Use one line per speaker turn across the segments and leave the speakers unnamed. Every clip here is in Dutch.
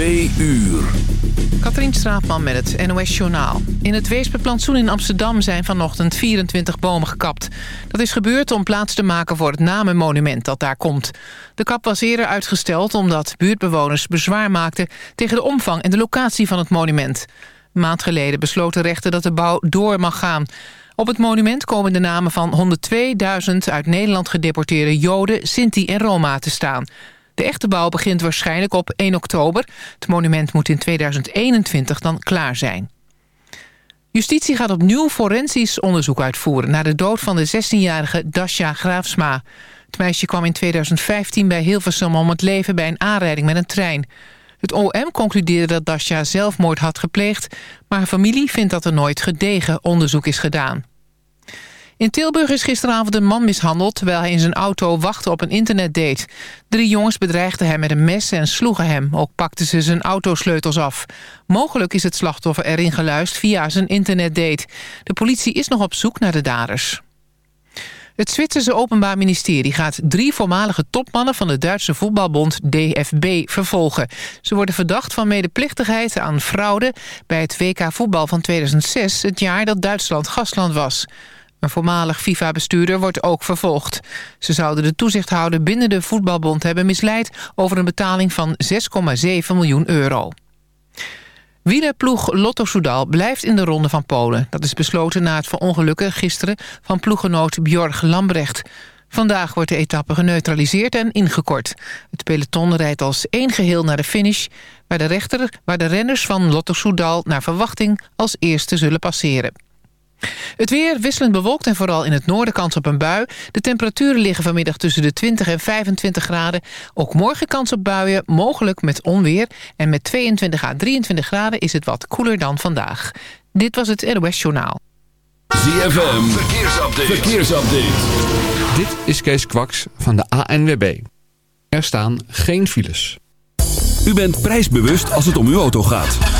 Twee uur.
Katrien Straatman met het NOS Journaal. In het Weesperplantsoen in Amsterdam zijn vanochtend 24 bomen gekapt. Dat is gebeurd om plaats te maken voor het namenmonument dat daar komt. De kap was eerder uitgesteld omdat buurtbewoners bezwaar maakten... tegen de omvang en de locatie van het monument. Een maand geleden besloten rechten dat de bouw door mag gaan. Op het monument komen de namen van 102.000 uit Nederland gedeporteerde Joden, Sinti en Roma te staan... De echte bouw begint waarschijnlijk op 1 oktober. Het monument moet in 2021 dan klaar zijn. Justitie gaat opnieuw forensisch onderzoek uitvoeren... naar de dood van de 16-jarige Dasha Graafsma. Het meisje kwam in 2015 bij Hilversum om het leven... bij een aanrijding met een trein. Het OM concludeerde dat Dasha zelfmoord had gepleegd... maar haar familie vindt dat er nooit gedegen onderzoek is gedaan. In Tilburg is gisteravond een man mishandeld... terwijl hij in zijn auto wachtte op een internetdate. Drie jongens bedreigden hem met een mes en sloegen hem. Ook pakten ze zijn autosleutels af. Mogelijk is het slachtoffer erin geluisterd via zijn internetdate. De politie is nog op zoek naar de daders. Het Zwitserse Openbaar Ministerie gaat drie voormalige topmannen van de Duitse voetbalbond DFB vervolgen. Ze worden verdacht van medeplichtigheid aan fraude bij het WK voetbal van 2006, het jaar dat Duitsland gastland was. Een voormalig FIFA-bestuurder wordt ook vervolgd. Ze zouden de toezichthouder binnen de voetbalbond hebben misleid... over een betaling van 6,7 miljoen euro. Wielerploeg Lotto Soudal blijft in de ronde van Polen. Dat is besloten na het verongelukken gisteren van ploeggenoot Bjorg Lambrecht. Vandaag wordt de etappe geneutraliseerd en ingekort. Het peloton rijdt als één geheel naar de finish... waar de, waar de renners van Lotto Soudal naar verwachting als eerste zullen passeren. Het weer wisselend bewolkt en vooral in het noorden kans op een bui. De temperaturen liggen vanmiddag tussen de 20 en 25 graden. Ook morgen kans op buien, mogelijk met onweer. En met 22 à 23 graden is het wat koeler dan vandaag. Dit was het NOS Journaal.
ZFM, verkeersupdate. verkeersupdate.
Dit is Kees Kwaks van de ANWB. Er staan geen files.
U bent prijsbewust als het om uw auto gaat.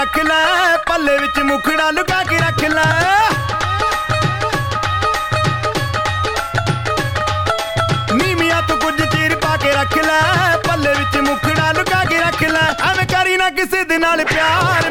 ਰੱਖ ਲੈ, ਪੱਲੇ ਵਿੱਚ ਮੁਖੜਾ ਲੁਕਾ ਕੇ ਰੱਖ ਲੈ। ਨੀਵੀਆਂ ਤੂੰ ਕੁਝ ਚਿਰ ਪਾ ਕੇ ਰੱਖ ਲੈ, ਪੱਲੇ ਵਿੱਚ ਮੁਖੜਾ ਲੁਕਾ ਕੇ ਰੱਖ ਲੈ। ਐਵੇਂ ਕਰੀ ਨਾ ਕਿਸੇ ਦੇ ਨਾਲ ਪਿਆਰ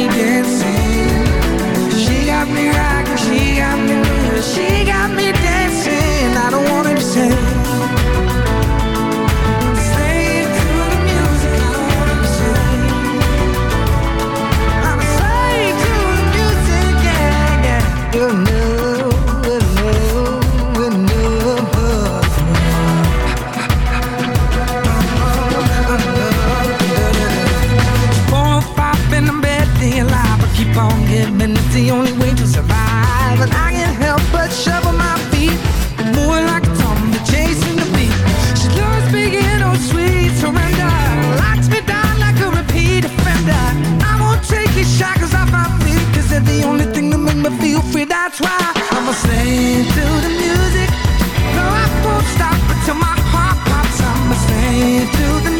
me dancing. She got me rocking, she got me moving, she got on giving. It's the only way to survive. And I can't help but shovel my feet. Moving like a zombie, chasing the beat. She loves being oh sweet surrender. Locks me down like a repeat offender. I won't take these shackles off my feet, cause they're the only thing that make me feel free. That's why I'm a slave to the music. No, I won't stop until my heart pops. I'm a slave to the music.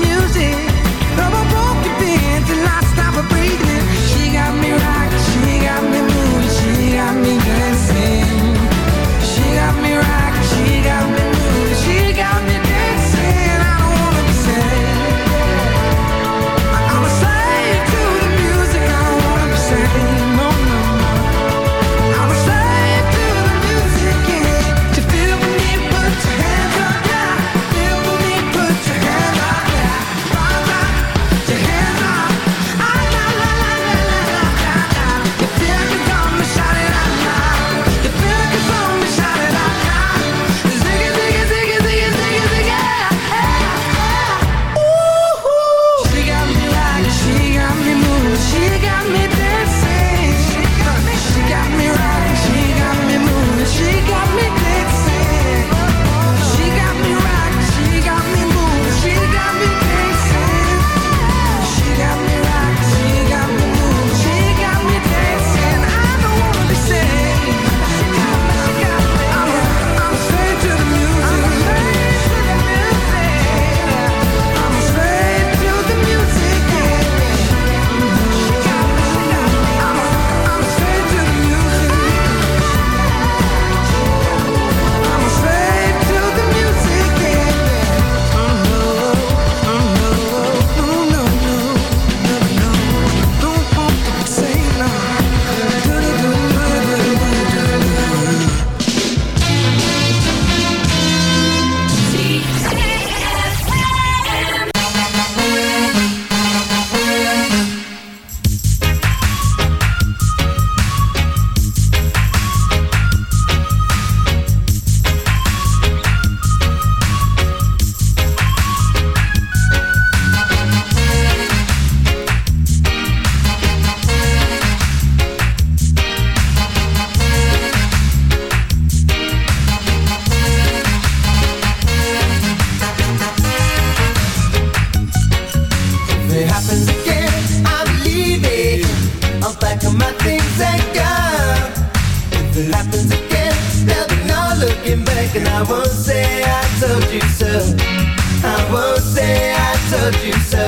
You so.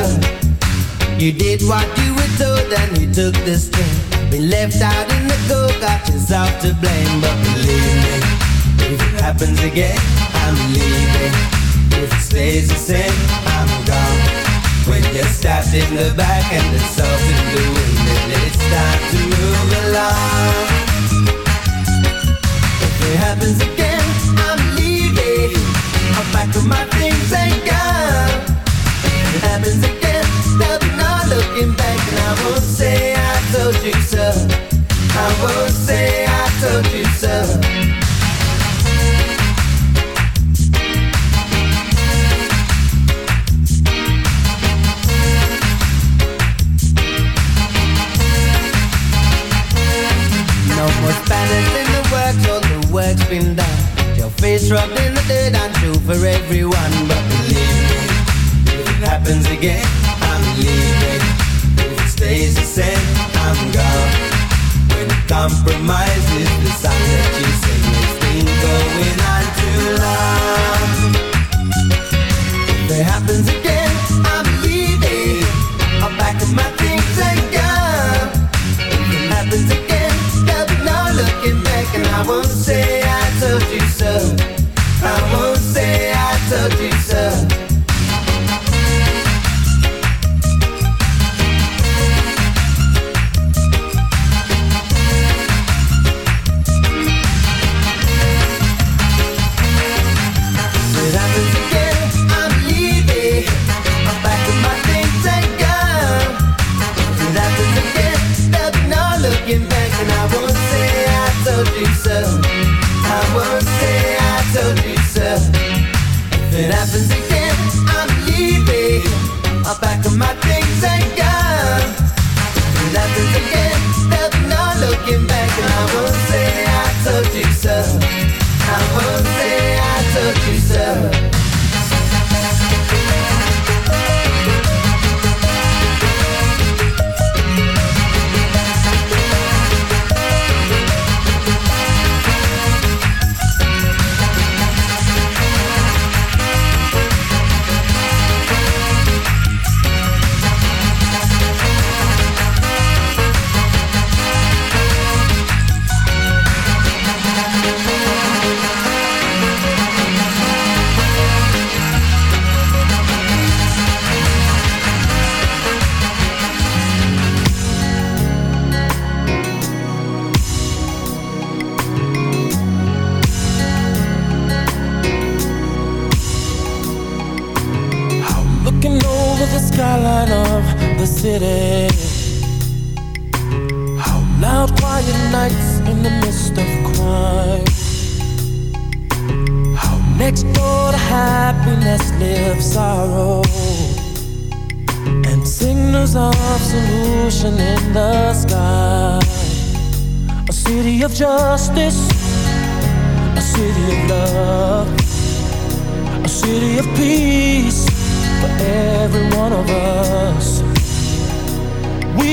You did what you were told and you took the string. Been left out in the cold, got yourself to blame. But believe me, if it happens again, I'm leaving. If it stays the same, I'm gone. When you're stabbed in the back and the salt in the wind, then it's time to move along. If it happens again, I'm leaving. I'll pack my things and go. Happens again, there'll be no looking back, and I won't say I told you so. I won't say I told you so. No more Spanish in the works, all the work's been done. Your face rubbed in the dirt, I'm true for everyone. But happens again, I'm leaving. If it stays the same, I'm gone. When compromise is the song that you sing, it's been going on too long. If it happens again, I'm leaving. I'll pack up my things and go. If it happens again, there'll be no looking back, and I won't say I told you so. I won't say I told you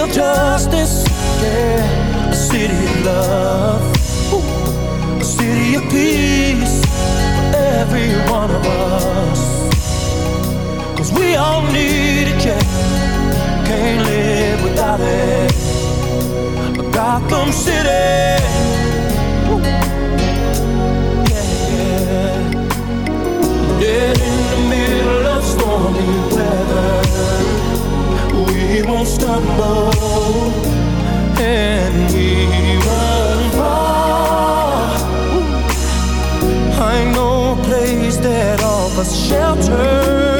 A justice, yeah. A city of love, Ooh. a city of peace for every one of us. Cause we all need it, yeah. Can't live without it. Gotham City, will stumble and we will fall. I know a place that offers shelter.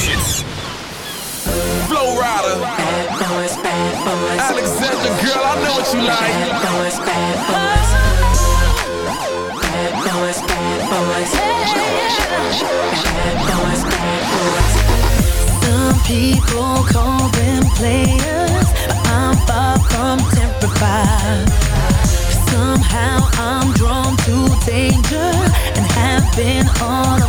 been
on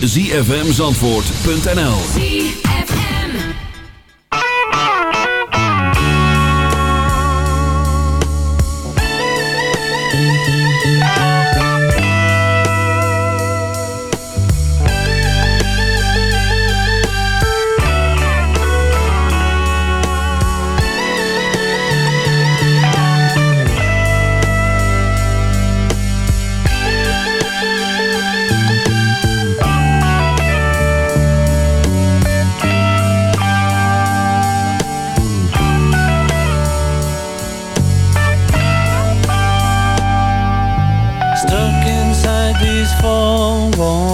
www.zfmzandvoort.nl
won't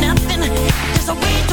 nothing. There's a way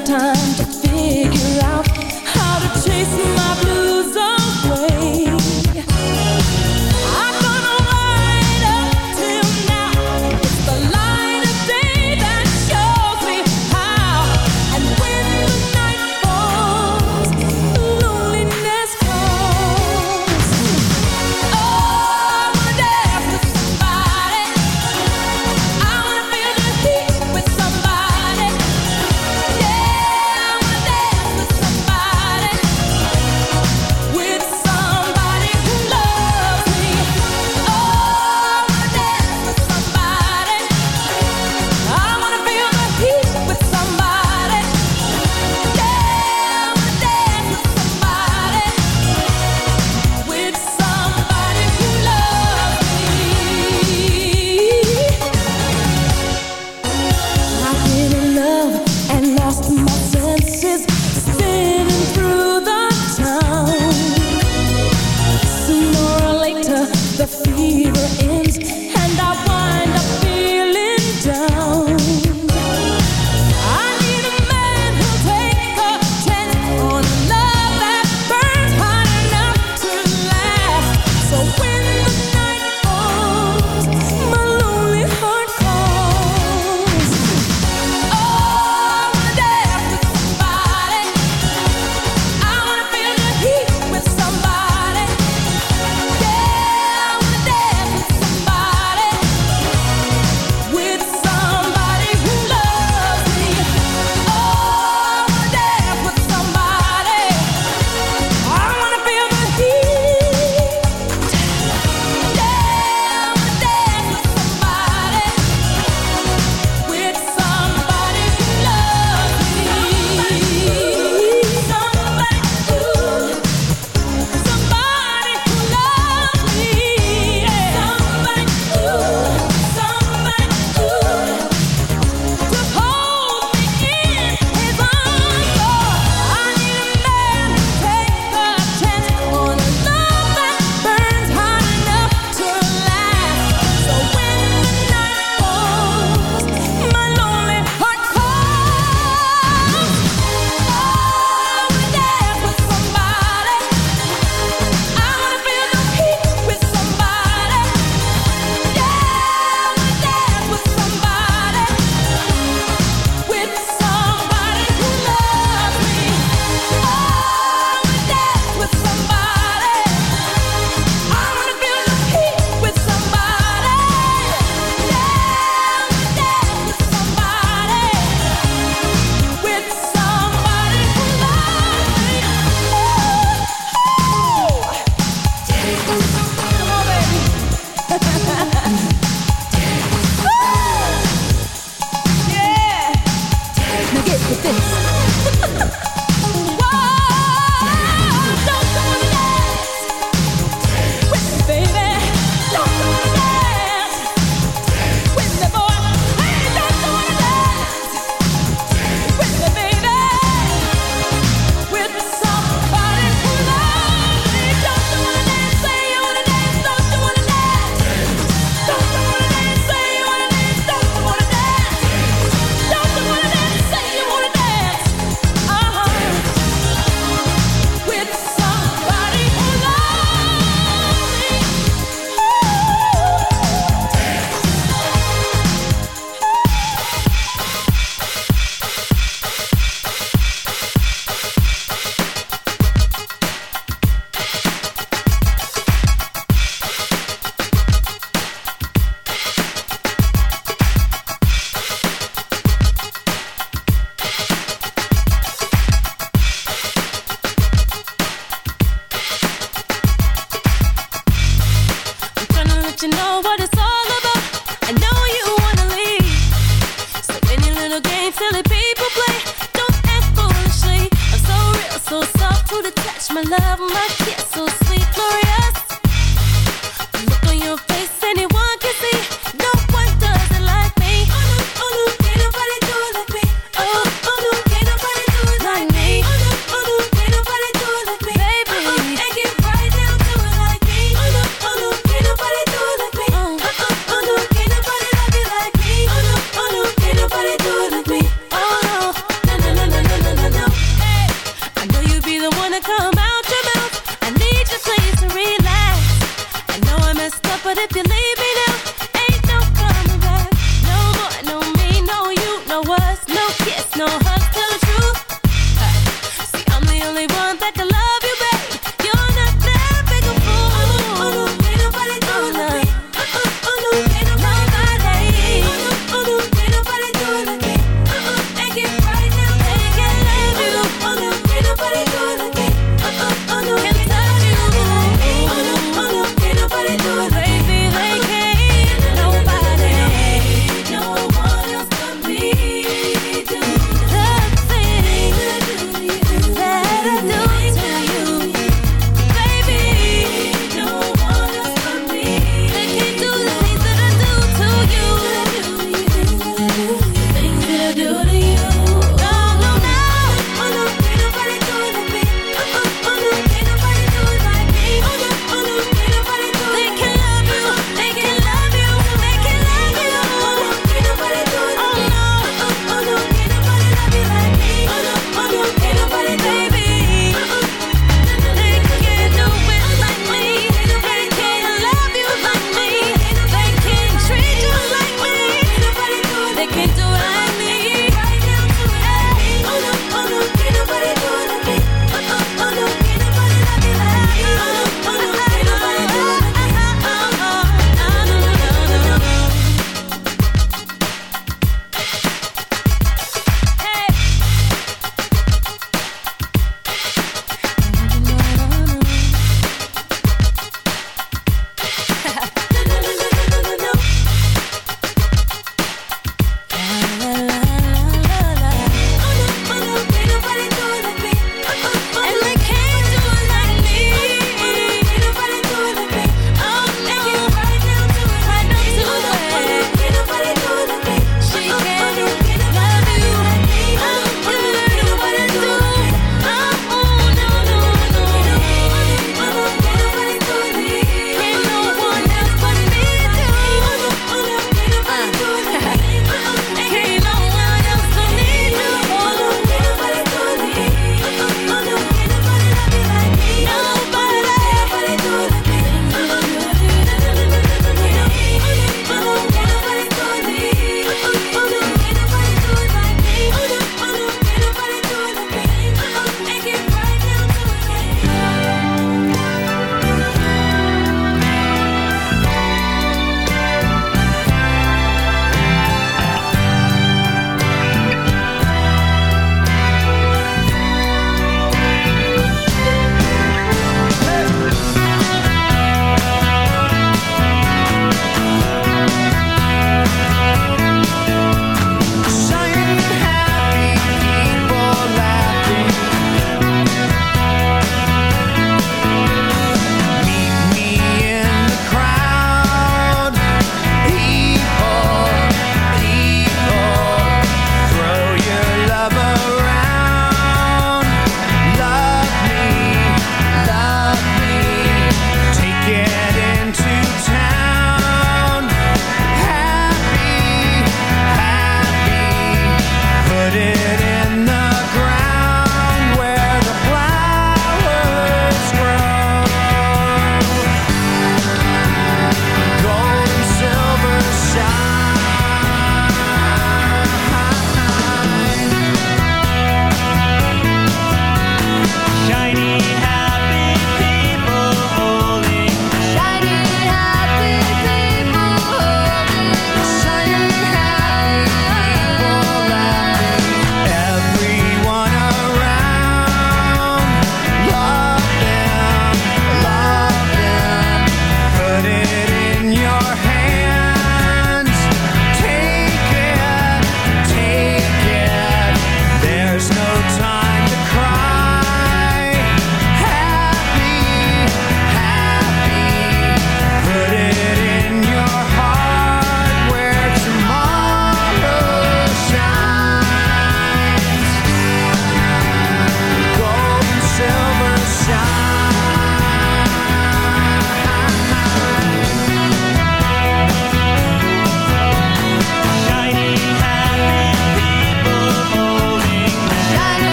time.
to you